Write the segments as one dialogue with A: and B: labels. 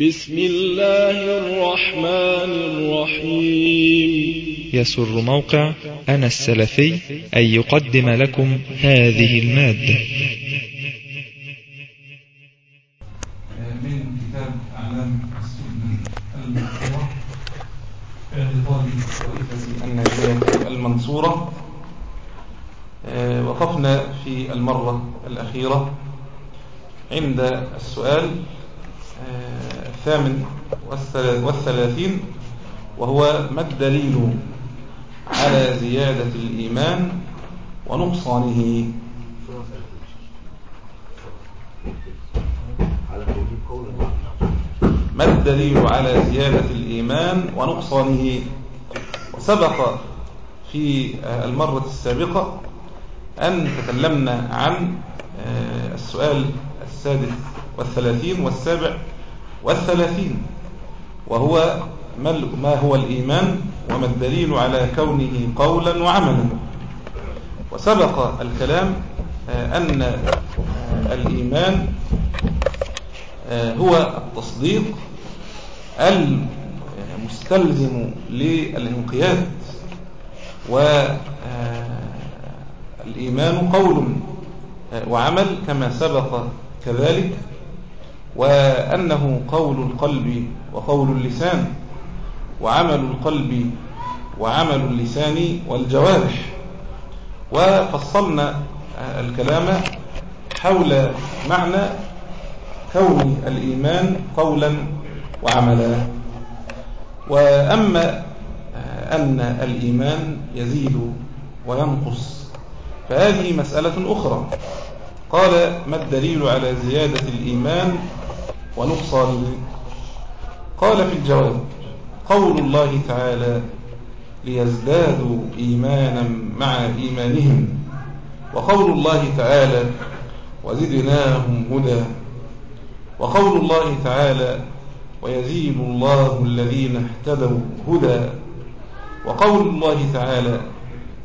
A: بسم الله الرحمن الرحيم.
B: يسر موقع أنا السلفي أن يقدم لكم هذه المادة.
C: من كتاب أعلام السنة المنصورة. الناجية المنصورة. آه، وقفنا في المرة الأخيرة. عند السؤال آه، الثامن والثلا- والثلاثين وهو ما الدليل على زيادة الإيمان ونقصانه؟ ما الدليل على زيادة الإيمان ونقصانه؟ وسبق في المرة السابقة أن تكلمنا عن آه، السؤال السادس والثلاثين والسابع والثلاثين وهو ما هو الإيمان وما الدليل على كونه قولا وعملا. وسبق الكلام آه، أن آه، الإيمان آه، هو التصديق المستلزم للانقياد والإيمان قول وعمل كما سبق كذلك. وأنه قول القلب وقول اللسان وعمل القلب وعمل اللسان والجوارح. وفصلنا الكلام حول معنى كون الإيمان قولا وعملا. وأما أن الإيمان يزيد وينقص فهذه مسألة أخرى. قال ما الدليل على زيادة الإيمان ونقصانه قال في الجواب قول الله تعالى ليزدادوا إيمانا مع إيمانهم. وقول الله تعالى وزدناهم هدى. وقول الله تعالى ويزيد الله الذين اهتدوا هدى. وقول الله تعالى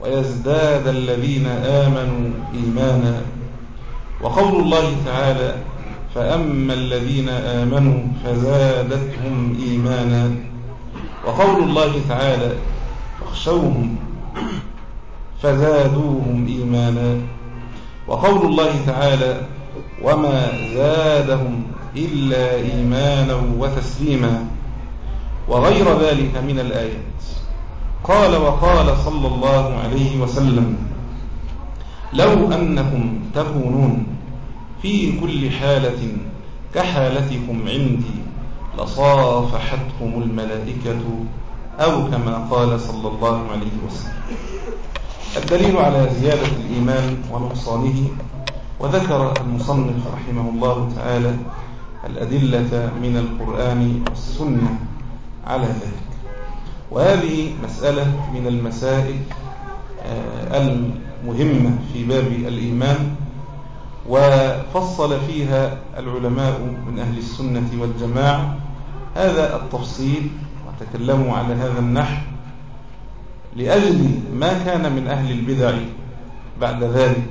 C: ويزداد الذين آمنوا إيمانا. وقول الله تعالى فأما الذين آمنوا فزادتهم إيمانا. وقول الله تعالى واخشوهم فزادوهم إيمانا. وقول الله تعالى وما زادهم إلا إيمانا وتسليما. وغير ذلك من الآيات. قال وقال صلى الله عليه وسلم لو أنكم تكونون في كل حالة كحالتكم عندي لصافحتكم الملائكة أو كما قال صلى الله عليه وسلم. الدليل على زيادة الإيمان ونقصانه وذكر المصنف رحمه الله تعالى الأدلة من القرآن والسنة على ذلك. وهذه مسألة من المسائل آه، المهمة في باب الإيمان. وفصل فيها العلماء من أهل السنة والجماعة. هذا التفصيل وتكلموا على هذا النحو لأجل ما كان من أهل البدع بعد ذلك.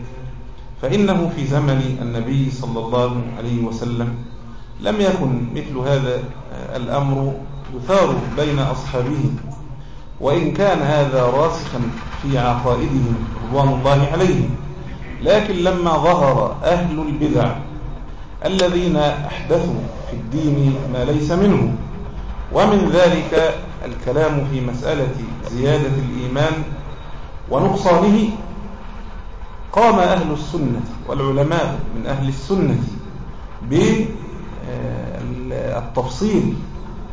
C: فإنه في زمن النبي صلى الله عليه وسلم لم يكن مثل هذا الأمر يثار بين أصحابه. وإن كان هذا راسخا في عقائدهم رضوان الله عليهم. لكن لما ظهر أهل البدع الذين أحدثوا في الدين ما ليس منه. ومن ذلك الكلام في مسألة زيادة الإيمان ونقصانه. قام أهل السنة والعلماء من أهل السنة بالتفصيل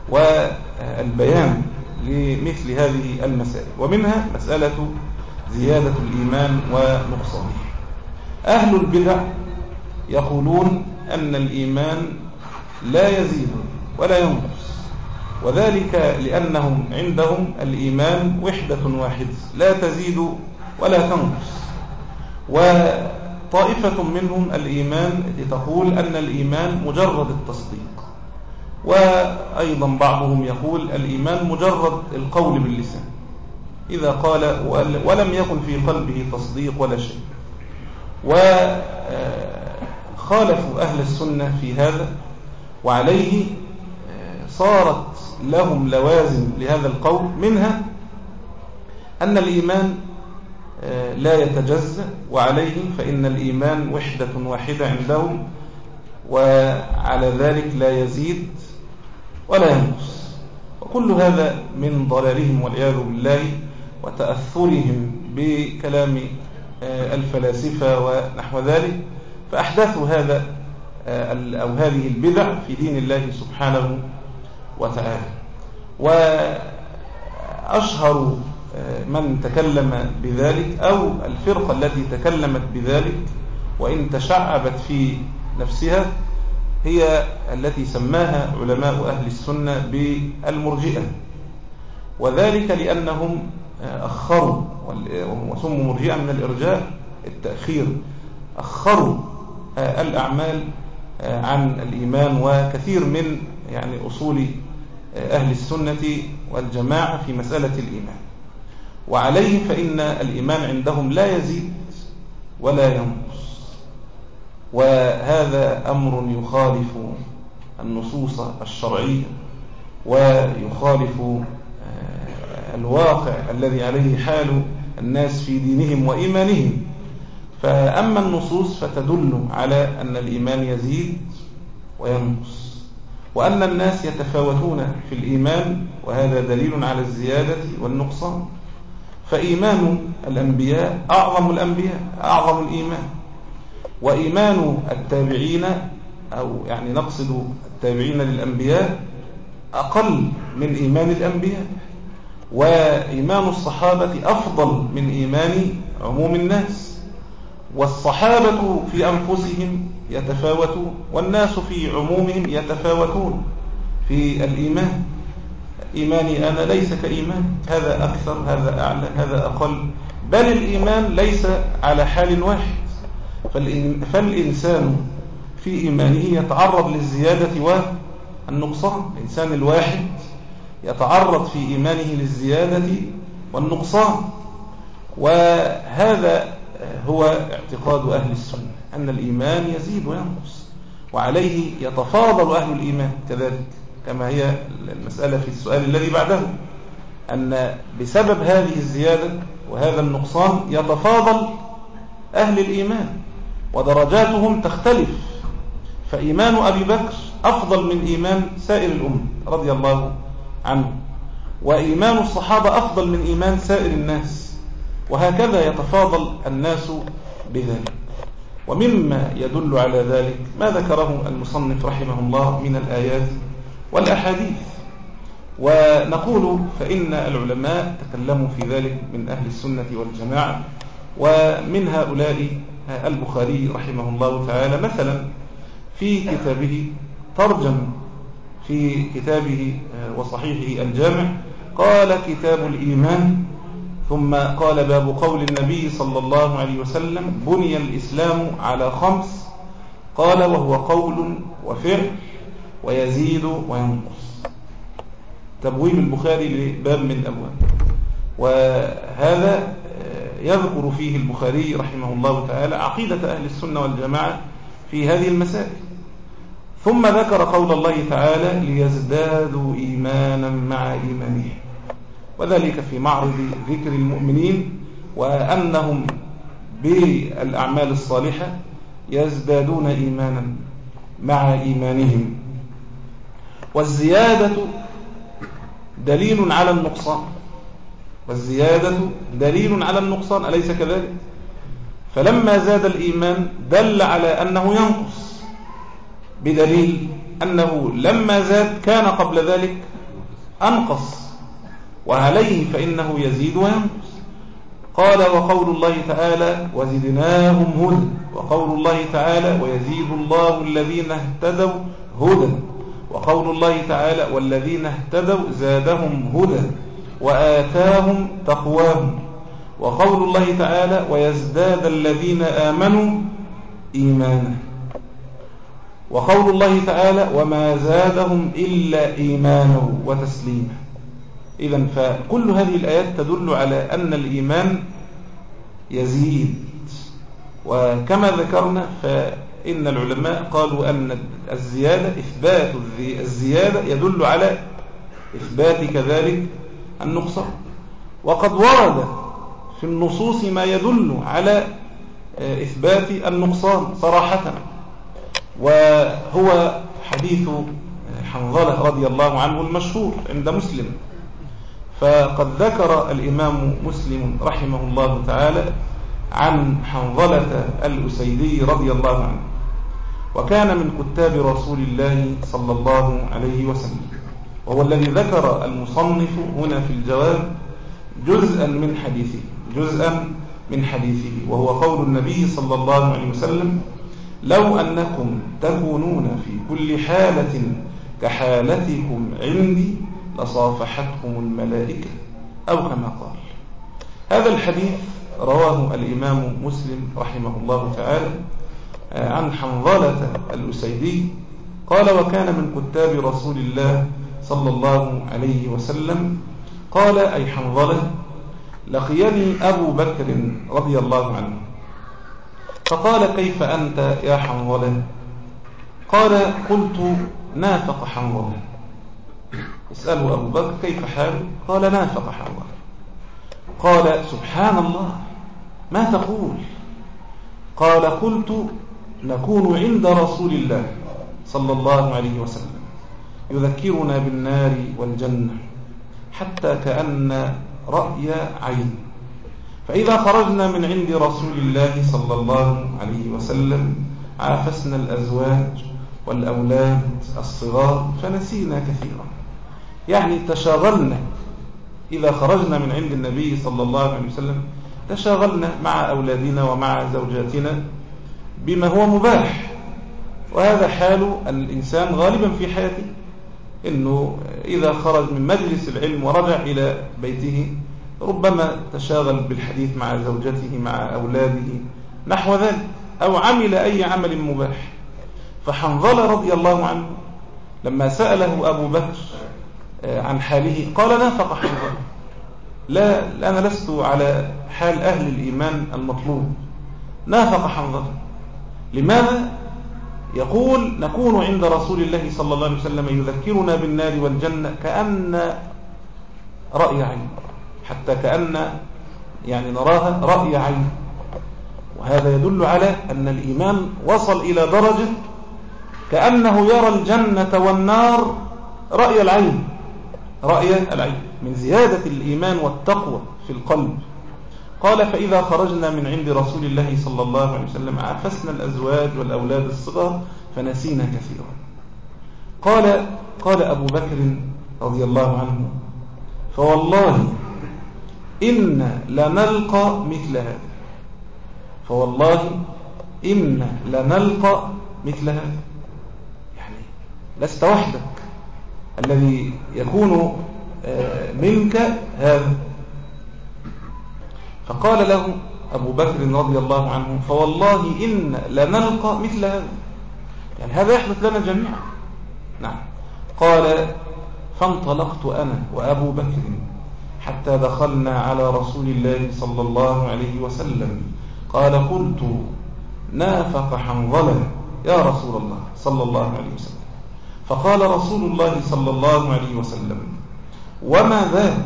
C: والبيان لمثل هذه المسائل. ومنها مسألة زيادة الإيمان ونقصانه. أهل البدع يقولون أن الإيمان لا يزيد ولا ينقص. وذلك لأنهم عندهم الإيمان وحدة واحدة لا تزيد ولا تنقص. وطائفة منهم الإيمان تقول أن الإيمان مجرد التصديق. وأيضا بعضهم يقول الإيمان مجرد القول باللسان. إذا قال ولم يكن في قلبه تصديق ولا شيء. وخالفوا أهل السنة في هذا وعليه صارت لهم لوازم لهذا القول منها أن الإيمان آه، لا يتجزأ وعليه فإن الإيمان وحدة واحدة عندهم وعلى ذلك لا يزيد ولا ينقص. وكل هذا من ضلالهم والعياذ بالله وتأثرهم بكلام آه، الفلاسفة ونحو ذلك. فأحدثوا هذا آه، أو هذه البدع في دين الله سبحانه وتعالى. وأشهر آه، من تكلم بذلك أو الفرقة التي تكلمت بذلك وإن تشعبت في نفسها هي التي سماها علماء أهل السنة بالمرجئة. وذلك لأنهم أخروا وسموا مرجئة من الإرجاء التأخير. أخروا آه، الأعمال آه، عن الإيمان وكثير من يعني أصول آه، أهل السنة والجماعة في مسألة الإيمان. وعليه فإن الإيمان عندهم لا يزيد ولا ينقص. وهذا أمر يخالف النصوص الشرعية ويخالف الواقع الذي عليه حال الناس في دينهم وإيمانهم. فأما النصوص فتدل على أن الإيمان يزيد وينقص وأن الناس يتفاوتون في الإيمان وهذا دليل على الزيادة والنقصان. فإيمان الأنبياء أعظم الأنبياء أعظم الإيمان. وإيمان التابعين أو يعني نقصد التابعين للأنبياء أقل من إيمان الأنبياء. وإيمان الصحابة أفضل من إيمان عموم الناس. والصحابة في أنفسهم يتفاوتون والناس في عمومهم يتفاوتون في الإيمان. إيماني أنا ليس كإيمان. هذا أكثر هذا أعلى هذا أقل. بل الإيمان ليس على حال واحد. فالإنسان في إيمانه يتعرض للزيادة والنقصان. الإنسان الواحد يتعرض في إيمانه للزيادة والنقصان. وهذا هو اعتقاد أهل السنة أن الإيمان يزيد وينقص وعليه يتفاضل أهل الإيمان كذلك كما هي المسألة في السؤال الذي بعده أن بسبب هذه الزيادة وهذا النقصان يتفاضل أهل الإيمان ودرجاتهم تختلف. فإيمان أبي بكر أفضل من إيمان سائر الأمة رضي الله عنه. وإيمان الصحابة أفضل من إيمان سائر الناس. وهكذا يتفاضل الناس بذلك. ومما يدل على ذلك ما ذكره المصنف رحمه الله من الآيات والأحاديث. ونقول فإن العلماء تكلموا في ذلك من أهل السنة والجماعة. ومن هؤلاء البخاري رحمه الله تعالى مثلا في كتابه ترجم في كتابه آه، وصحيحه الجامع. قال كتاب الإيمان ثم قال باب قول النبي صلى الله عليه وسلم بني الإسلام على خمس. قال وهو قول وفعل ويزيد وينقص. تبويب البخاري لباب من الأبواب. وهذا آه، يذكر فيه البخاري رحمه الله تعالى عقيدة أهل السنة والجماعة في هذه المسائل. ثم ذكر قول الله تعالى ليزدادوا إيمانا مع إيمانهم. وذلك في معرض ذكر المؤمنين وأنهم بالأعمال الصالحة يزدادون إيمانا مع إيمانهم. والزيادة دليل على النقصان. والزيادة دليل على النقصان أليس كذلك؟ فلما زاد الإيمان دل على أنه ينقص. بدليل أنه لما زاد كان قبل ذلك أنقص وعليه فإنه يزيد وينقص. قال وقول الله تعالى وزدناهم هدى. وقول الله تعالى ويزيد الله الذين اهتدوا هدى. وقول الله تعالى والذين اهتدوا زادهم هدى وآتاهم تقواهم. وقول الله تعالى ويزداد الذين آمنوا إيمانا. وقول الله تعالى وما زادهم إلا إيمانا وتسليما. إذا فكل هذه الآيات تدل على أن الإيمان يزيد. وكما ذكرنا إن العلماء قالوا أن الزيادة إثبات الزيادة يدل على إثبات كذلك النقصان. وقد ورد في النصوص ما يدل على إثبات النقصان صراحة. وهو حديث حنظلة رضي الله عنه المشهور عند مسلم. فقد ذكر الإمام مسلم رحمه الله تعالى عن حنظلة الأسيدي رضي الله عنه وكان من كتاب رسول الله صلى الله عليه وسلم وهو الذي ذكر المصنف هنا في الجواب جزءا من حديثه جزءا من حديثه وهو قول النبي صلى الله عليه وسلم لو أنكم تكونون في كل حالة كحالتكم عندي لصافحتكم الملائكة أو كما قال. هذا الحديث رواه الإمام مسلم رحمه الله تعالى آه، عن حنظلة الأسيدي قال وكان من كتاب رسول الله صلى الله عليه وسلم قال أي حنظلة لقيني أبو بكر رضي الله عنه. فقال كيف أنت يا حنظلة؟ قال قلت نافق حنظلة. اسأله أبو بكر كيف حاله؟ قال نافق حنظلة. قال سبحان الله ما تقول؟ قال قلت نكون عند رسول الله صلى الله عليه وسلم يذكرنا بالنار والجنة حتى كأن رأي عين. فإذا خرجنا من عند رسول الله صلى الله عليه وسلم عافسنا الأزواج والأولاد الصغار فنسينا كثيرا. يعني تشاغلنا. إذا خرجنا من عند النبي صلى الله عليه وسلم تشاغلنا مع أولادنا ومع زوجاتنا بما هو مباح. وهذا حال الإنسان غالبا في حياته أنه إذا خرج من مجلس العلم ورجع إلى بيته ربما تشاغل بالحديث مع زوجته مع أولاده نحو ذلك أو عمل أي عمل مباح. فحنظل رضي الله عنه لما سأله أبو بكر آه، عن حاله قال نافق حنظل لا أنا لست على حال أهل الإيمان المطلوب. نافق حنظل لماذا؟ يقول نكون عند رسول الله صلى الله عليه وسلم يذكرنا بالنار والجنة كأن رأي عين. حتى كأن يعني نراها رأي عين. وهذا يدل على أن الإيمان وصل إلى درجة كأنه يرى الجنة والنار رأي العين رأي العين. من زيادة الإيمان والتقوى في القلب. قال فإذا خرجنا من عند رسول الله صلى الله عليه وسلم عافسنا الأزواج والأولاد الصغار فنسينا كثيرا. قال قال أبو بكر رضي الله عنه فوالله إن لنلقى مثل هذا. فوالله إن لنلقى مثل هذا. يعني لست وحدك. الذي يكون آه، منك هذا. فقال له أبو بكر رضي الله عنه فوالله إن لنلقى مثل هذا. يعني هذا يحدث لنا جميعا. نعم. قال فانطلقت أنا وأبو بكر. حتى دخلنا على رسول الله صلى الله عليه وسلم. قال قلت نافق حنظلة يا رسول الله صلى الله عليه وسلم. فقال رسول الله صلى الله عليه وسلم وما ذاك؟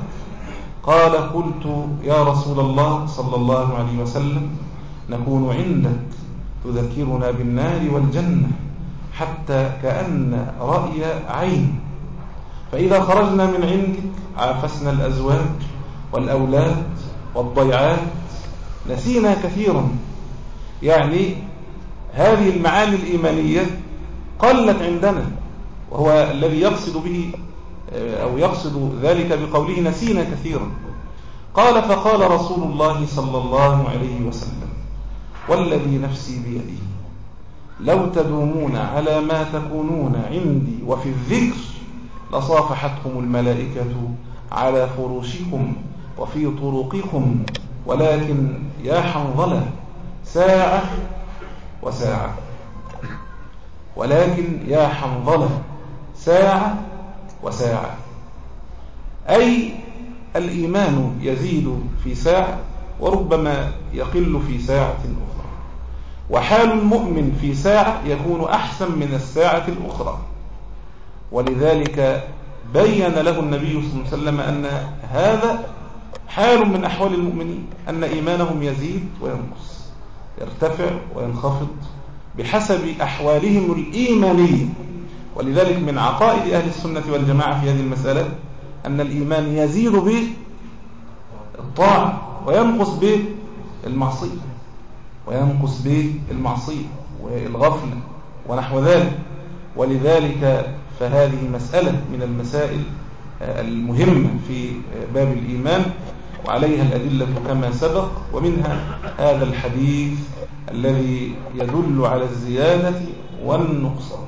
C: قال قلت يا رسول الله صلى الله عليه وسلم نكون عندك تذكرنا بالنار والجنة حتى كأن رأي عين. فإذا خرجنا من عندك عافسنا الأزواج والأولاد والضيعات نسينا كثيرا. يعني هذه المعاني الإيمانية قلت عندنا وهو الذي يقصد به أو يقصد ذلك بقوله نسينا كثيرا. قال فقال رسول الله صلى الله عليه وسلم والذي نفسي بيده لو تدومون على ما تكونون عندي وفي الذكر لصافحتكم الملائكة على فروشكم وفي طرقكم ولكن يا حنظلة ساعة وساعة. ولكن يا حنظلة ساعة وساعة. أي الإيمان يزيد في ساعة وربما يقل في ساعة أخرى. وحال المؤمن في ساعة يكون أحسن من الساعة الأخرى. ولذلك بين له النبي صلى الله عليه وسلم أن هذا حال من أحوال المؤمنين أن إيمانهم يزيد وينقص يرتفع وينخفض بحسب أحوالهم الإيمانية. ولذلك من عقائد أهل السنة والجماعة في هذه المسألة أن الإيمان يزيد به الطاعة وينقص به المعصية وينقص به المعصية والغفلة ونحو ذلك. ولذلك فهذه مسألة من المسائل المهمة في باب الإيمان وعليها الأدلة كما سبق ومنها هذا الحديث الذي يدل على الزيادة والنقصان.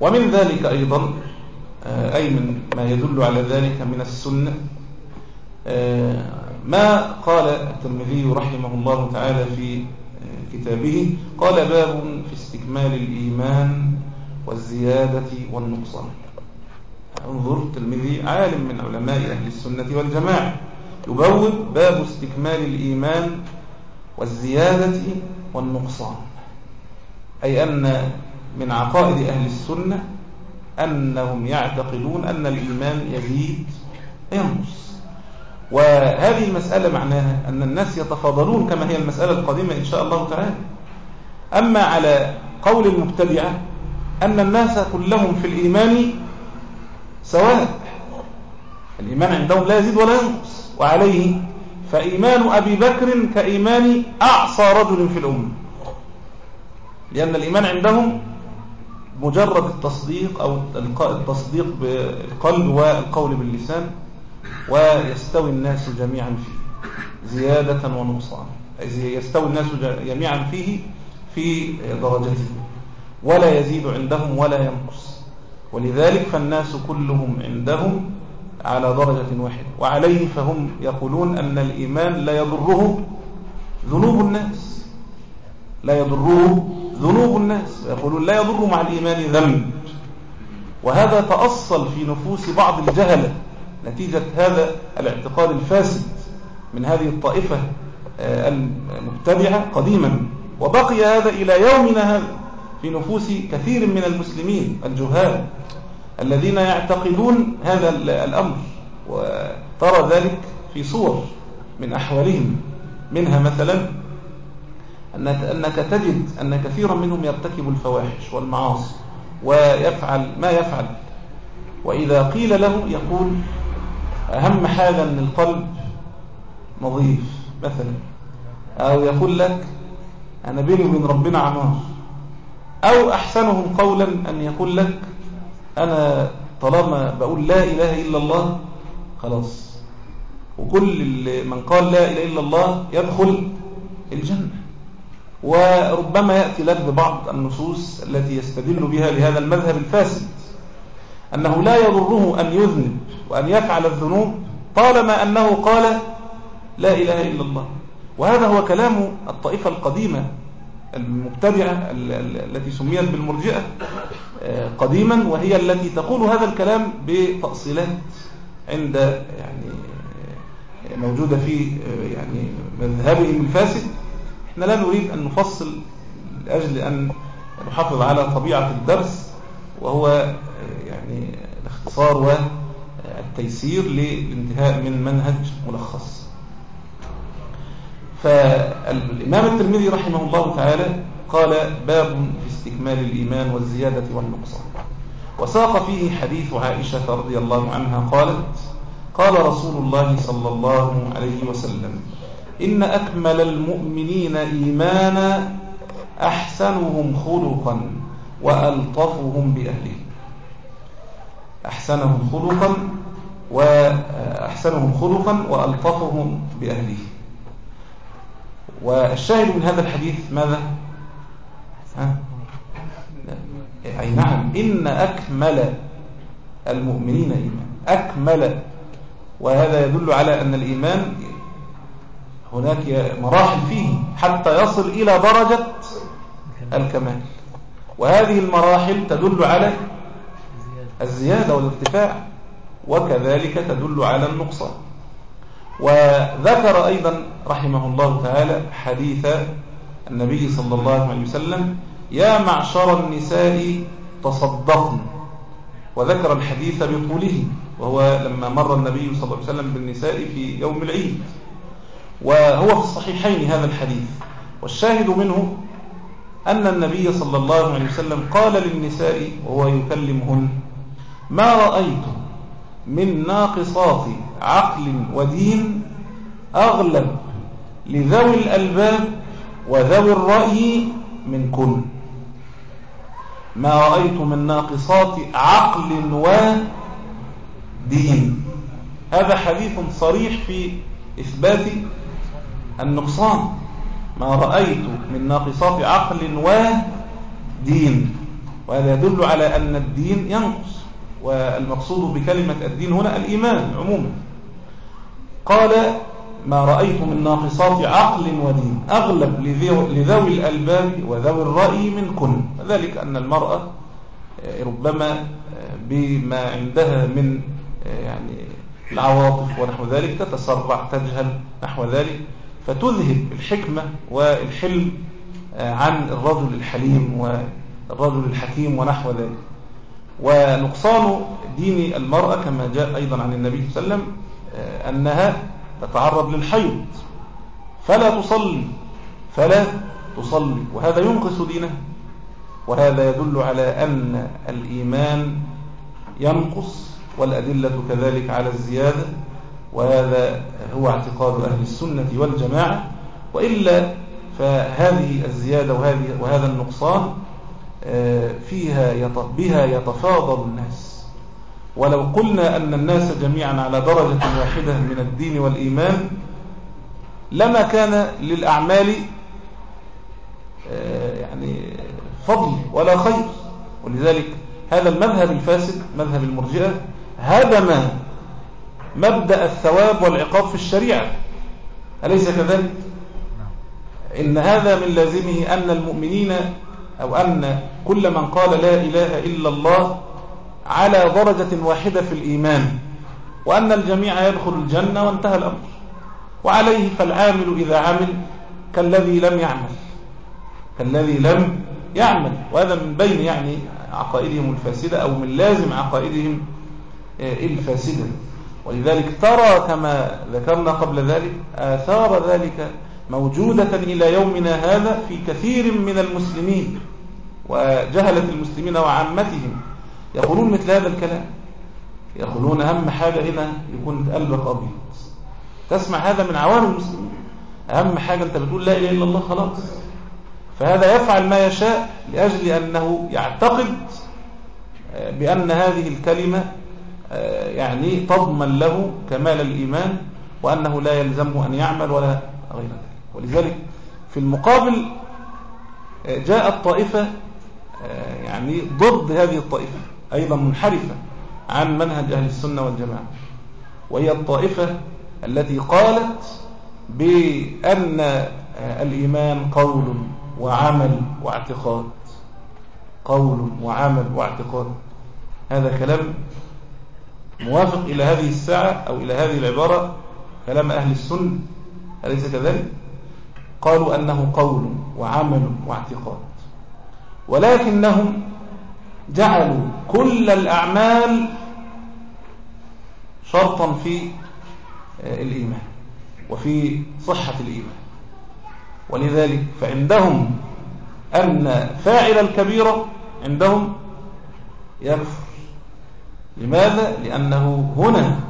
C: ومن ذلك أيضا أي من ما يدل على ذلك من السنة ما قال الترمذي رحمه الله تعالى في كتابه قال باب في استكمال الإيمان والزيادة والنقصان. انظر الترمذي عالم من علماء أهل السنة والجماعة. يبوب باب استكمال الإيمان والزيادة والنقصان. أي أن من عقائد أهل السنة أنهم يعتقدون أن الإيمان يزيد ينقص وهذه المسألة معناها أن الناس يتفاضلون كما هي المسألة القديمة إن شاء الله تعالى. أما على قول المبتدعة أن الناس كلهم في الإيمان سواء الإيمان عندهم لا يزيد ولا ينقص وعليه فإيمان أبي بكر كإيمان أعصى رجل في الأمة. لأن الإيمان عندهم مجرد التصديق أو التصديق بالقلب والقول باللسان ويستوي الناس جميعا فيه زيادة ونقصان. يستوي الناس جميعا فيه في درجته. ولا يزيد عندهم ولا ينقص. ولذلك فالناس كلهم عندهم على درجة واحدة. وعليه فهم يقولون أن الإيمان لا يضره ذنوب الناس. لا يضره ذنوب الناس. يقولون لا يضر مع الإيمان ذنب. وهذا تأصل في نفوس بعض الجهلة نتيجة هذا الاعتقاد الفاسد من هذه الطائفة آه، المبتدعة قديما. وبقي هذا إلى يومنا هذا. في نفوس كثير من المسلمين الجهال الذين يعتقدون هذا الأمر وترى ذلك في صور من أحوالهم منها مثلا أنك تجد أن كثيرا منهم يرتكب الفواحش والمعاصي ويفعل ما يفعل. وإذا قيل له يقول أهم حاجة أن القلب نظيف مثلا أو يقول لك أنا بيني وبين ربنا عمار. أو أحسنهم قولا أن يقول لك أنا طالما بقول لا إله إلا الله خلاص. وكل من قال لا إله إلا الله يدخل الجنة. وربما يأتي لك ببعض النصوص التي يستدل بها لهذا المذهب الفاسد أنه لا يضره أن يذنب وأن يفعل الذنوب طالما أنه قال لا إله إلا الله. وهذا هو كلام الطائفة القديمة المبتدعة التي سميت بالمرجئة آه، قديما وهي التي تقول هذا الكلام بتأصيلات عند يعني آه، موجودة في آه، يعني مذهبهم الفاسد. إحنا لا نريد أن نفصل لأجل أن نحافظ على طبيعة الدرس وهو يعني الاختصار والتيسير للانتهاء من منهج ملخص. فالإمام الترمذي رحمه الله تعالى قال باب في استكمال الإيمان والزيادة والنقصان. وساق فيه حديث عائشة رضي الله عنها قالت قال رسول الله صلى الله عليه وسلم إن أكمل المؤمنين إيمانا أحسنهم خلقا وألطفهم بأهله. أحسنهم خلقا وأحسنهم خلقا وألطفهم بأهله. والشاهد من هذا الحديث ماذا؟ ها؟ أي نعم إن أكمل المؤمنين إيمان أكمل. وهذا يدل على أن الإيمان هناك مراحل فيه حتى يصل إلى درجة الكمال. وهذه المراحل تدل على الزيادة والارتفاع وكذلك تدل على النقصان. وذكر أيضا رحمه الله تعالى حديث النبي صلى الله عليه وسلم يا معشر النساء تصدقن. وذكر الحديث بطوله وهو لما مر النبي صلى الله عليه وسلم بالنساء في يوم العيد. وهو في الصحيحين هذا الحديث. والشاهد منه أن النبي صلى الله عليه وسلم قال للنساء وهو يكلمهن ما رأيت من ناقصات عقل ودين أغلب لذوي الألباب وذوي الرأي من كل. ما رأيت من ناقصات عقل ودين. هذا حديث صريح في إثبات النقصان. ما رأيت من ناقصات عقل ودين. وهذا يدل على أن الدين ينقص. والمقصود بكلمة الدين هنا الإيمان عموما. قال ما رأيت من ناقصات عقل ودين أغلب لذوي الألباب وذوي الرأي منكن. ذلك أن المرأة ربما بما عندها من يعني العواطف ونحو ذلك تتسرع تجهل نحو ذلك فتذهب الحكمة والحلم عن الرجل الحليم والرجل الحكيم ونحو ذلك. ونقصان دين المرأة كما جاء أيضا عن النبي صلى الله عليه وسلم أنها تتعرض للحيض. فلا تصلي فلا تصلي. وهذا ينقص دينها. وهذا يدل على أن الإيمان ينقص والأدلة كذلك على الزيادة. وهذا هو اعتقاد أهل السنة والجماعة. وإلا فهذه الزيادة وهذه وهذا النقصان آه، فيها بها يتفاضل الناس. ولو قلنا أن الناس جميعا على درجة واحدة من الدين والإيمان لما كان للأعمال آه، يعني فضل ولا خير. ولذلك هذا المذهب الفاسد مذهب المرجئة هدم مبدأ الثواب والعقاب في الشريعة. أليس كذلك؟ إن هذا من لازمه أن المؤمنين أو أن كل من قال لا إله إلا الله على درجة واحدة في الإيمان وأن الجميع يدخل الجنة وانتهى الأمر. وعليه فالعامل إذا عمل كالذي لم يعمل. كالذي لم يعمل. وهذا من بين يعني عقائدهم الفاسدة أو من لازم عقائدهم آه، الفاسدة. ولذلك ترى كما ذكرنا قبل ذلك آثار ذلك موجودة إلى يومنا هذا في كثير من المسلمين وجهلة المسلمين وعامتهم. يقولون مثل هذا الكلام. يقولون أهم حاجة هنا يكون قلبك أبيض تسمع هذا من عوام المسلمين. أهم حاجة أنت بتقول لا إله إلا الله خلاص. فهذا يفعل ما يشاء لأجل أنه يعتقد بأن هذه الكلمة يعني تضمن له كمال الإيمان وأنه لا يلزمه أن يعمل ولا غير ذلك. ولذلك في المقابل جاءت طائفة يعني ضد هذه الطائفة أيضا منحرفة عن منهج أهل السنة والجماعة وهي الطائفة التي قالت بأن الإيمان قول وعمل واعتقاد قول وعمل واعتقاد. هذا كلام موافق إلى هذه الساعة أو إلى هذه العبارة كلام أهل السنة أليس كذلك؟ قالوا أنه قول وعمل واعتقاد. ولكنهم جعلوا كل الأعمال شرطا في آه، الإيمان وفي صحة الإيمان. ولذلك فعندهم أن فاعل الكبيرة عندهم يكفر. لماذا؟ لأنه هنا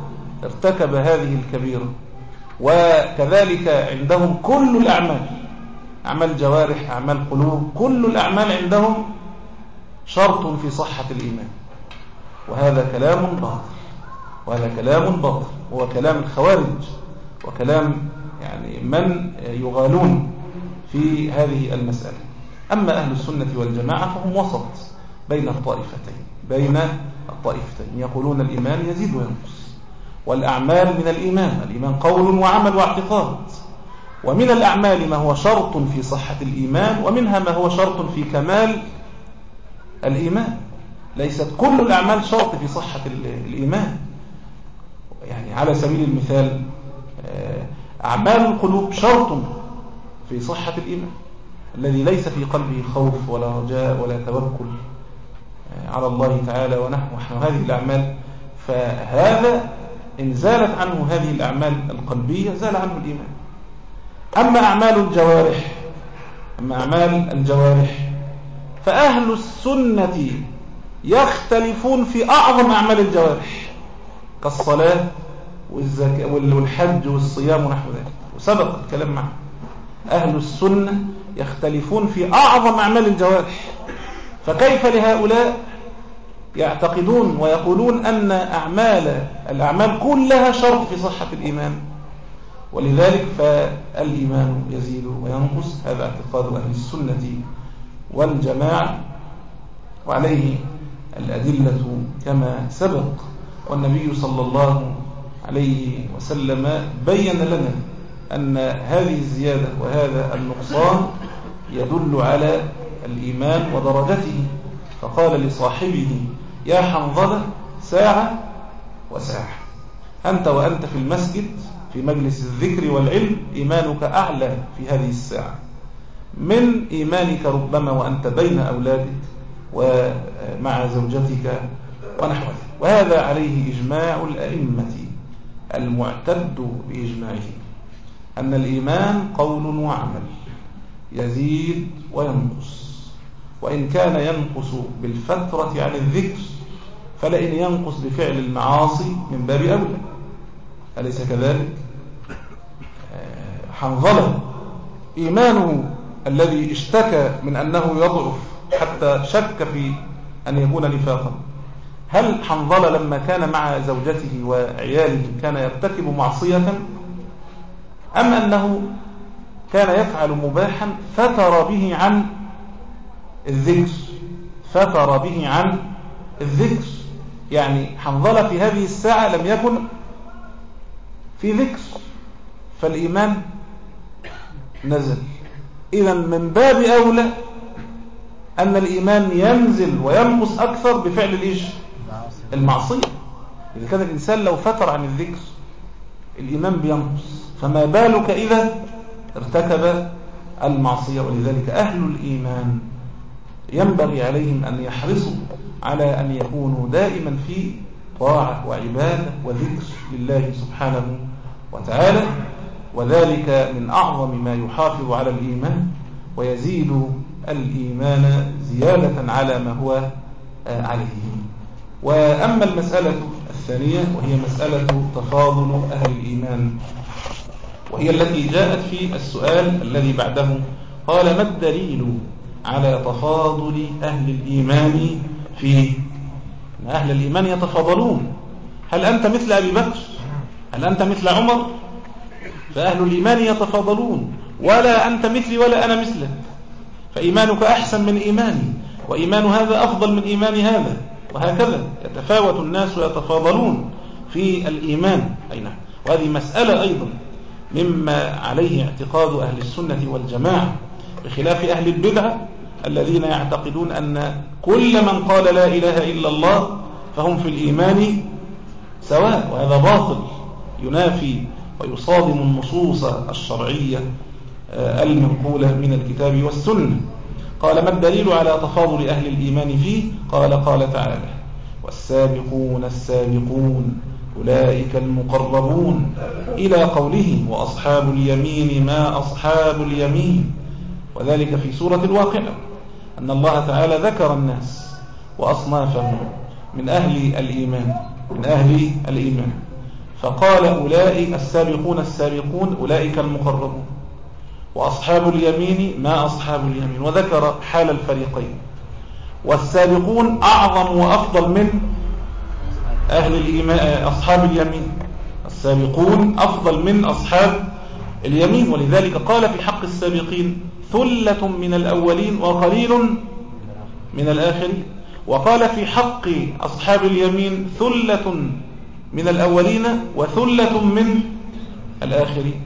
C: ارتكب هذه الكبيرة وكذلك عندهم كل الأعمال أعمال جوارح أعمال قلوب كل الأعمال عندهم شرط في صحة الإيمان. وهذا كلام باطل وهذا كلام باطل هو كلام الخوارج وكلام يعني من يغالون في هذه المسألة. أما أهل السنة والجماعة فهم وسط بين الطائفتين بين الطائفتين يقولون الإيمان يزيد وينقص. والأعمال من الإيمان. الإيمان قول وعمل واعتقاد. ومن الأعمال ما هو شرط في صحة الإيمان ومنها ما هو شرط في كمال الإيمان. ليست كل الأعمال شرط في صحة الإيمان. يعني على سبيل المثال آه، أعمال القلوب شرط في صحة الإيمان. الذي ليس في قلبه خوف ولا رجاء ولا توكل على الله تعالى ونحو هذه الأعمال. فهذا إن زالت عنه هذه الأعمال القلبية زال عنه الإيمان. أما أعمال الجوارح أما أعمال الجوارح فأهل السنة يختلفون في أعظم أعمال الجوارح كالصلاة والحج والصيام ونحو ذلك. وسبق الكلام معه. أهل السنة يختلفون في أعظم أعمال الجوارح. فكيف لهؤلاء؟ يعتقدون ويقولون أن أعمال الأعمال كلها شرط في صحة الإيمان. ولذلك فالإيمان يزيد وينقص. هذا اعتقاد أهل السنة والجماعة. وعليه الأدلة كما سبق. والنبي صلى الله عليه وسلم بين لنا أن هذه الزيادة وهذا النقصان يدل على الإيمان ودرجته. فقال لصاحبه يا حنظلة ساعة وساعة. أنت وأنت في المسجد في مجلس الذكر والعلم إيمانك أعلى في هذه الساعة. من إيمانك ربما وأنت بين أولادك ومع زوجتك ونحو ذلك وهذا عليه إجماع الأئمة المعتد بإجماعهم أن الإيمان قول وعمل يزيد وينقص. وإن كان ينقص بالفترة عن الذكر فلئن ينقص بفعل المعاصي من باب أولى. أليس كذلك؟ آه، حنظلة. إيمانه الذي اشتكى من أنه يضعف حتى شك في أن يكون نفاقا. هل حنظلة لما كان مع زوجته وعياله كان يرتكب معصية؟ أم أنه كان يفعل مباحا فتر به عن الذكر فتر به عن الذكر. يعني حنظلة في هذه الساعة لم يكن في ذكر فالإيمان نزل. إذا من باب أولى أن الإيمان ينزل وينقص أكثر بفعل الإيش؟ المعصية. إذا كان الإنسان لو فتر عن الذكر الإيمان بينقص. فما بالك إذا ارتكب المعصية؟ ولذلك أهل الإيمان ينبغي عليهم أن يحرصوا على أن يكونوا دائما في طاعة وعبادة وذكر لله سبحانه وتعالى وذلك من أعظم ما يحافظ على الإيمان ويزيد الإيمان زيادة على ما هو آه، عليه. وأما المسألة الثانية وهي مسألة تفاضل أهل الإيمان وهي التي جاءت في السؤال الذي بعده قال ما الدليل على تفاضل أهل الإيمان في أهل الإيمان يتفاضلون. هل أنت مثل أبي بكر؟ هل أنت مثل عمر؟ فأهل الإيمان يتفاضلون. ولا أنت مثلي ولا أنا مثلك. فإيمانك أحسن من إيماني وإيمان هذا أفضل من إيمان هذا. وهكذا يتفاوت الناس ويتفاضلون في الإيمان. أي نعم. وهذه مسألة أيضا مما عليه اعتقاد أهل السنة والجماعة بخلاف أهل البدعة الذين يعتقدون أن كل من قال لا إله إلا الله فهم في الإيمان سواء وهذا باطل ينافي ويصادم النصوص الشرعية آه، المنقولة من الكتاب والسنة. قال ما الدليل على تفاضل أهل الإيمان فيه؟ قال قال تعالى والسابقون السابقون أولئك المقربون إلى قوله وأصحاب اليمين ما أصحاب اليمين. وذلك في سورة الواقعة. أن الله تعالى ذكر الناس وأصنافهم من أهل الإيمان من أهل الإيمان. فقال أولئك السابقون السابقون أولئك المقربون. وأصحاب اليمين ما أصحاب اليمين؟ وذكر حال الفريقين. والسابقون أعظم وأفضل من أهل الإيمان أصحاب اليمين. السابقون أفضل من أصحاب اليمين ولذلك قال في حق السابقين ثلة من الأولين وقليل من الآخرين وقال في حق أصحاب اليمين ثلة من الأولين وثلة من الآخرين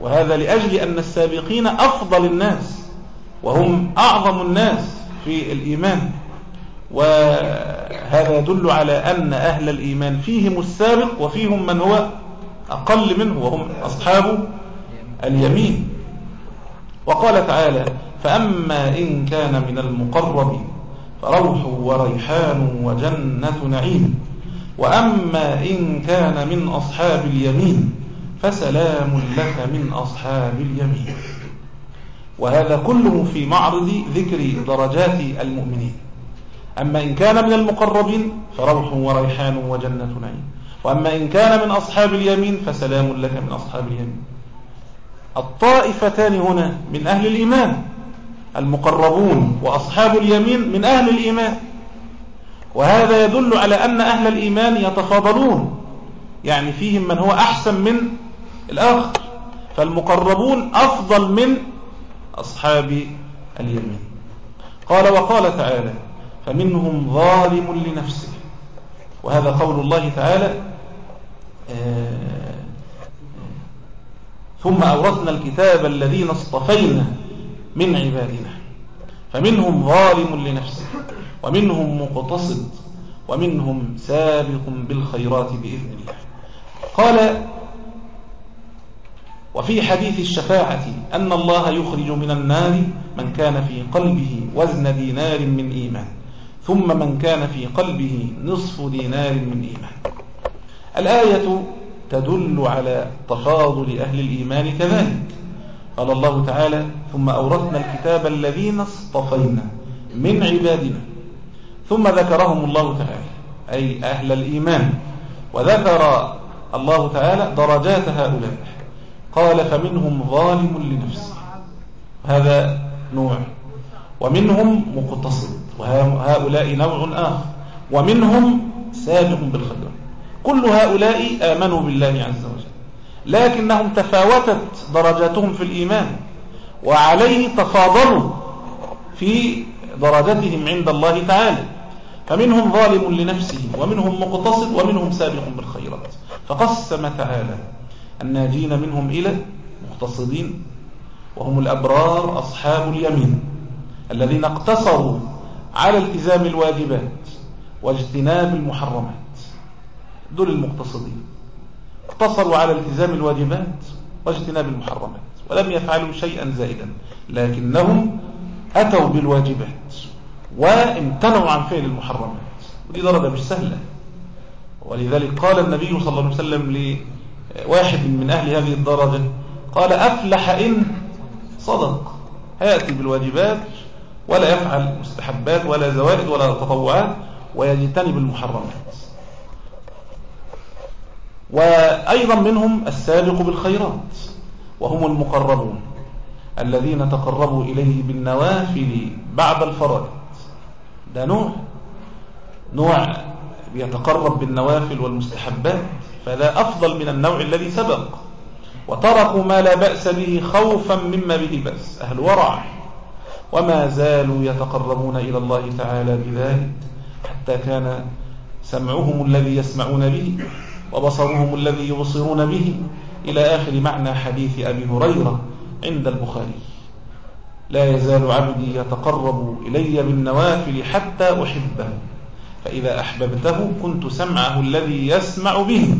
C: وهذا لأجل أن السابقين أفضل الناس وهم أعظم الناس في الإيمان. وهذا يدل على أن أهل الإيمان فيهم السابق وفيهم من هو أقل منه وهم أصحاب اليمين. وقال تعالى فأما إن كان من المقربين فروح وريحان وجنة نعيم. وأما إن كان من أصحاب اليمين فسلام لك من أصحاب اليمين. وهذا كله في معرض ذكر درجات المؤمنين. أما إن كان من المقربين فروح وريحان وجنة نعيم. وأما إن كان من أصحاب اليمين فسلام لك من أصحاب اليمين. الطائفتان هنا من أهل الإيمان المقربون وأصحاب اليمين من أهل الإيمان. وهذا يدل على أن أهل الإيمان يتفاضلون يعني فيهم من هو أحسن من الآخر. فالمقربون أفضل من أصحاب اليمين. قال وقال تعالى فمنهم ظالم لنفسه. وهذا قول الله تعالى آه، ثم أورثنا الكتاب الذين اصطفينا من عبادنا. فمنهم ظالم لنفسه ومنهم مقتصد ومنهم سابق بالخيرات بإذن الله. قال وفي حديث الشفاعة أن الله يخرج من النار من كان في قلبه وزن دينار من إيمان ثم من كان في قلبه نصف دينار من إيمان. الآية تدل على تفاضل أهل الإيمان كذلك. قال الله تعالى ثم أورثنا الكتاب الذين اصطفينا من عبادنا. ثم ذكرهم الله تعالى أي أهل الإيمان. وذكر الله تعالى درجات هؤلاء. قال فمنهم ظالم لنفسه. هذا نوع. ومنهم مقتصد. وهؤلاء نوع آخر. ومنهم سابق بالخير كل هؤلاء آمنوا بالله عز وجل. لكنهم تفاوتت درجاتهم في الإيمان وعليه تفاضلوا في درجتهم عند الله تعالى. فمنهم ظالم لنفسه ومنهم مقتصد ومنهم سابق بالخيرات. فقسم تعالى الناجين منهم إلى مقتصدين وهم الأبرار أصحاب اليمين الذين اقتصروا على التزام الواجبات واجتناب المحرمات. دول المقتصدين. اقتصروا على التزام الواجبات واجتناب المحرمات ولم يفعلوا شيئا زائدا لكنهم أتوا بالواجبات وامتنعوا عن فعل المحرمات ودي درجة مش سهلة. ولذلك قال النبي صلى الله عليه وسلم لواحد من أهل هذه الدرجة قال أفلح إن صدق. هيأتي بالواجبات ولا يفعل مستحبات ولا زوائد ولا تطوعات ويجتنب المحرمات. وأيضا منهم السابق بالخيرات وهم المقربون الذين تقربوا إليه بالنوافل بعد الفرائض. ده نوع نوع يتقرب بالنوافل والمستحبات فلا أفضل من النوع الذي سبق. وتركوا ما لا بأس به خوفا مما به بأس أهل ورع. وما زالوا يتقربون إلى الله تعالى بذلك حتى كان سمعهم الذي يسمعون به. وبصرهم الذي يبصرون به إلى آخر معنى حديث أبي هريرة عند البخاري. لا يزال عبدي يتقرب إلي بالنوافل حتى أحبه فإذا أحببته كنت سمعه الذي يسمع به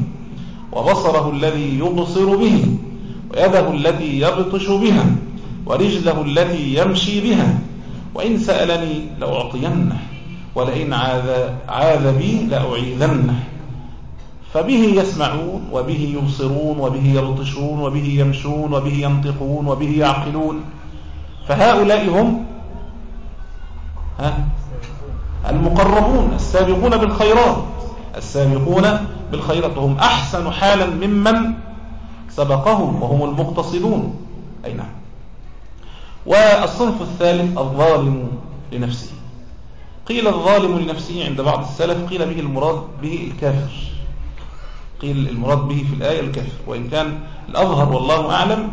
C: وبصره الذي يبصر به ويده التي يبطش بها ورجله التي يمشي بها وإن سألني لأعطينه ولئن عاذ, عاذ بي لأعيذنه. فبه يسمعون وبه يبصرون وبه يلطشون وبه يمشون وبه ينطقون وبه يعقلون. فهؤلاء هم ها المقربون السابقون بالخيرات. السابقون بالخيرات وهم أحسن حالا ممن سبقهم وهم المقتصدون. أي نعم. والصنف الثالث الظالم لنفسه. قيل الظالم لنفسه عند بعض السلف قيل به المراد به الكافر. قيل المراد به في الآية الكفر وإن كان الأظهر والله أعلم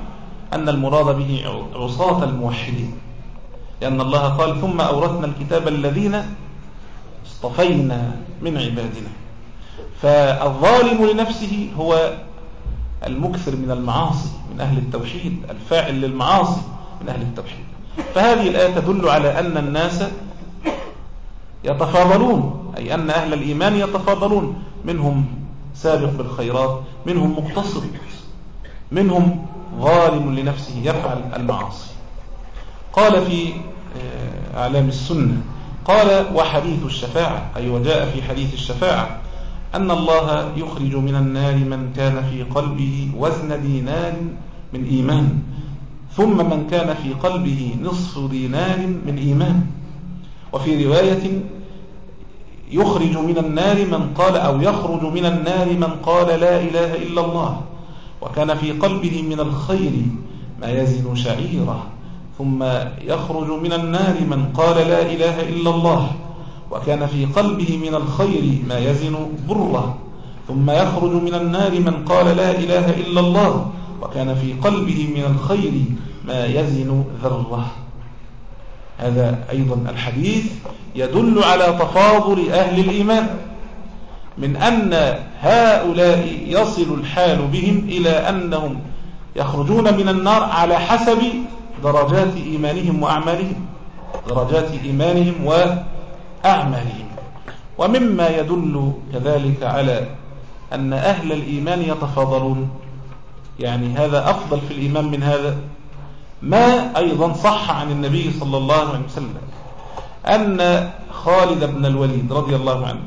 C: أن المراد به عصاة الموحدين لأن الله قال ثم أورثنا الكتاب الذين اصطفينا من عبادنا فالظالم لنفسه هو المكثر من المعاصي من أهل التوحيد الفاعل للمعاصي من أهل التوحيد. فهذه الآية تدل على أن الناس يتفاضلون أي أن أهل الإيمان يتفاضلون منهم سابق بالخيرات منهم مقتصد منهم ظالم لنفسه يفعل المعاصي. قال في آه، أعلام السنة قال وحديث الشفاعة أي وجاء في حديث الشفاعة أن الله يخرج من النار من كان في قلبه وزن دينار من إيمان ثم من كان في قلبه نصف دينار من إيمان. وفي رواية يخرج من النار من قال أو يخرج من النار من قال لا إله إلا الله. وكان في قلبه من الخير ما يزن شعيره. ثم يخرج من النار من قال لا إله إلا الله. وكان في قلبه من الخير ما يزن بره. ثم يخرج من النار من قال لا إله إلا الله. وكان في قلبه من الخير ما يزن ذرة. هذا أيضا الحديث يدل على تفاضل أهل الإيمان من أن هؤلاء يصل الحال بهم إلى أنهم يخرجون من النار على حسب درجات إيمانهم وأعمالهم درجات إيمانهم وأعمالهم. ومما يدل كذلك على أن أهل الإيمان يتفاضلون. يعني هذا أفضل في الإيمان من هذا. ما أيضا صح عن النبي صلى الله عليه وسلم أن خالد بن الوليد رضي الله عنه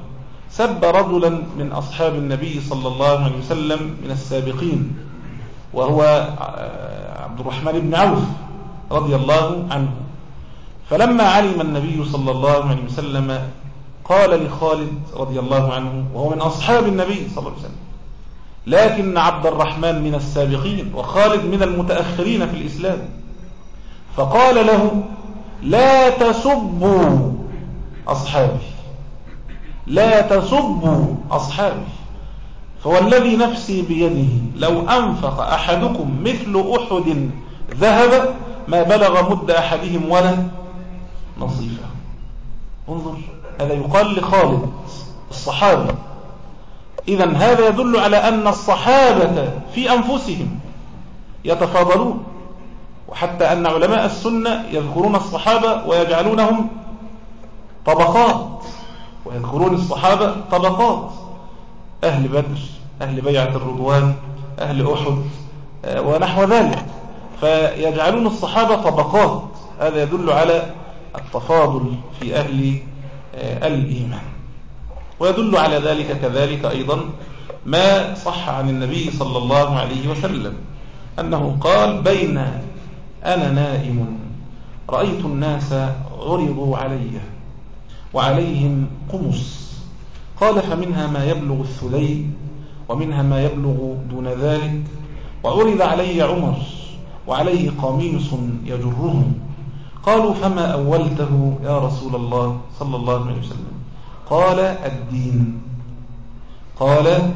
C: سب رجلا من أصحاب النبي صلى الله عليه وسلم من السابقين وهو عبد الرحمن بن عوف رضي الله عنه. فلما علم النبي صلى الله عليه وسلم قال لخالد رضي الله عنه وهو من أصحاب النبي صلى الله عليه وسلم لكن عبد الرحمن من السابقين وخالد من المتأخرين في الإسلام. فقال له لا تسبوا أصحابي. لا تسبوا أصحابي. فوالذي نفسي بيده لو أنفق أحدكم مثل أحد ذهب ما بلغ مد أحدهم ولا نصيفة. انظر هذا يقال لخالد الصحابة إذا هذا يدل على أن الصحابة في أنفسهم يتفاضلون. وحتى أن علماء السنة يذكرون الصحابة ويجعلونهم طبقات ويذكرون الصحابة طبقات. أهل بدر أهل بيعة الرضوان أهل أحد آه، ونحو ذلك. فيجعلون الصحابة طبقات. هذا يدل على التفاضل في أهل آه، الإيمان. ويدل على ذلك كذلك أيضا ما صح عن النبي صلى الله عليه وسلم أنه قال بين أنا نائم. رأيت الناس عرضوا علي وعليهم قمص. قال فمنها ما يبلغ الثلي ومنها ما يبلغ دون ذلك. وعرض علي عمر وعليه قميص يجره. قالوا فما أولته يا رسول الله صلى الله عليه وسلم؟ قال الدين. قال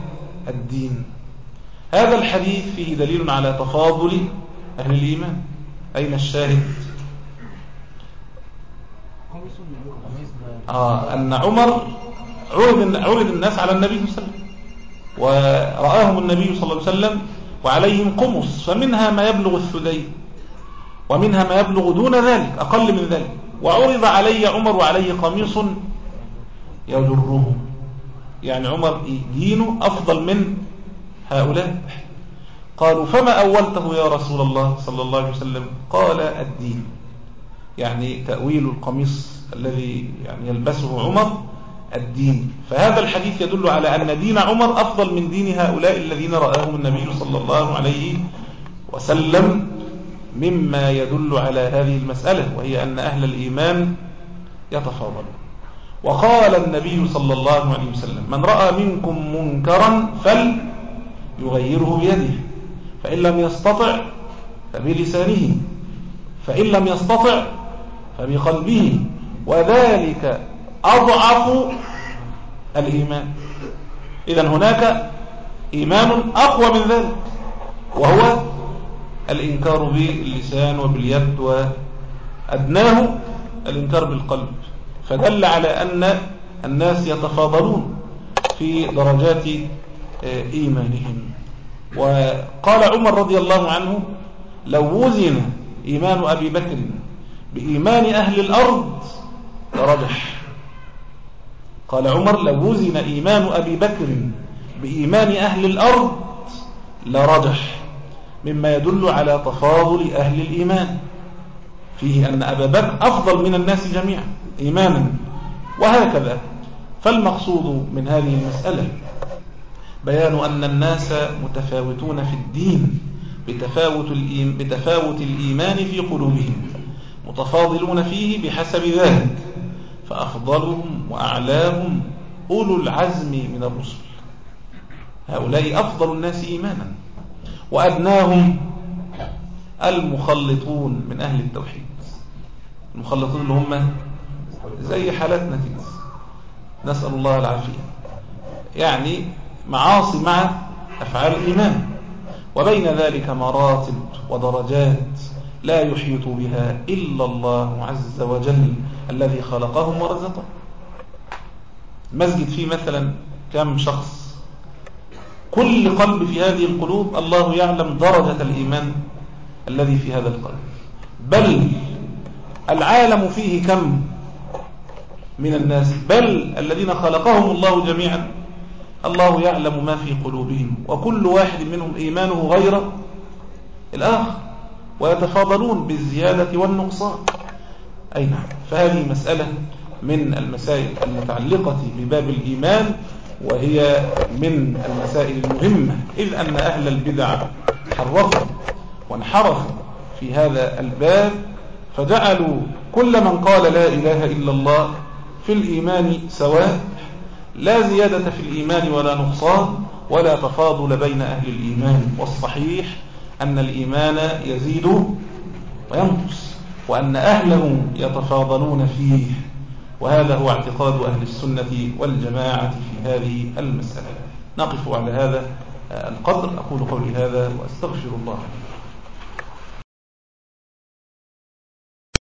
C: الدين. هذا الحديث فيه دليل على تفاضل أهل الإيمان. أين الشاهد آه أن عمر عرض, عرض الناس على النبي صلى الله عليه وسلم ورآهم النبي صلى الله عليه وسلم وعليهم قمص فمنها ما يبلغ الثلي ومنها ما يبلغ دون ذلك أقل من ذلك. وعرض علي عمر وعليه قميص يجره يعني عمر دينه أفضل من هؤلاء. قالوا فما أولته يا رسول الله صلى الله عليه وسلم؟ قال الدين. يعني تأويل القميص الذي يعني يلبسه عمر الدين. فهذا الحديث يدل على أن دين عمر أفضل من دين هؤلاء الذين رآهم النبي صلى الله عليه وسلم مما يدل على هذه المسألة وهي أن أهل الإيمان يتفاضلون. وقال النبي صلى الله عليه وسلم من رأى منكم منكرا فليغيره بيده. فإن لم يستطع فبلسانه فإن لم يستطع فبقلبه وذلك أضعف الإيمان. إذا هناك إيمان أقوى من ذلك وهو الإنكار باللسان وباليد وأدناه الإنكار بالقلب. فدل على أن الناس يتفاضلون في درجات آه، إيمانهم. وقال عمر رضي الله عنه لو وزن إيمان أبي بكر بإيمان أهل الأرض لرجح. قال عمر لو وزن إيمان أبي بكر بإيمان أهل الأرض لرجح. مما يدل على تفاضل أهل الإيمان. فيه أن أبا بكر أفضل من الناس جميعا إيمانا وهكذا. فالمقصود من هذه المسألة بيان أن الناس متفاوتون في الدين بتفاوت, بتفاوت الإيمان في قلوبهم متفاضلون فيه بحسب ذلك فأفضلهم وأعلاهم أولو العزم من الرسل. هؤلاء أفضل الناس إيمانا وأدناهم المخلطون من أهل التوحيد. المخلطون اللي هم زي حالتنا كده. نسأل الله العافية. يعني معاصي مع أفعال الإيمان. وبين ذلك مراتب ودرجات لا يحيط بها إلا الله عز وجل الذي خلقهم ورزقهم. المسجد فيه مثلا كم شخص؟ كل قلب في هذه القلوب الله يعلم درجة الإيمان الذي في هذا القلب. بل العالم فيه كم من الناس؟ بل الذين خلقهم الله جميعا الله يعلم ما في قلوبهم وكل واحد منهم إيمانه غير الآخر ويتفاضلون بالزيادة والنقصان. أي نعم فهذه مسألة من المسائل المتعلقة بباب الإيمان وهي من المسائل المهمة. إذ أن أهل البدع حرفوا وانحرفوا في هذا الباب فجعلوا كل من قال لا إله إلا الله في الإيمان سواء لا زيادة في الإيمان ولا نقصان ولا تفاضل بين أهل الإيمان والصحيح أن الإيمان يزيد وينقص وأن أهله يتفاضلون فيه وهذا هو اعتقاد أهل السنة والجماعة في هذه المسألة. نقف على هذا القدر. أقول قولي هذا وأستغفر الله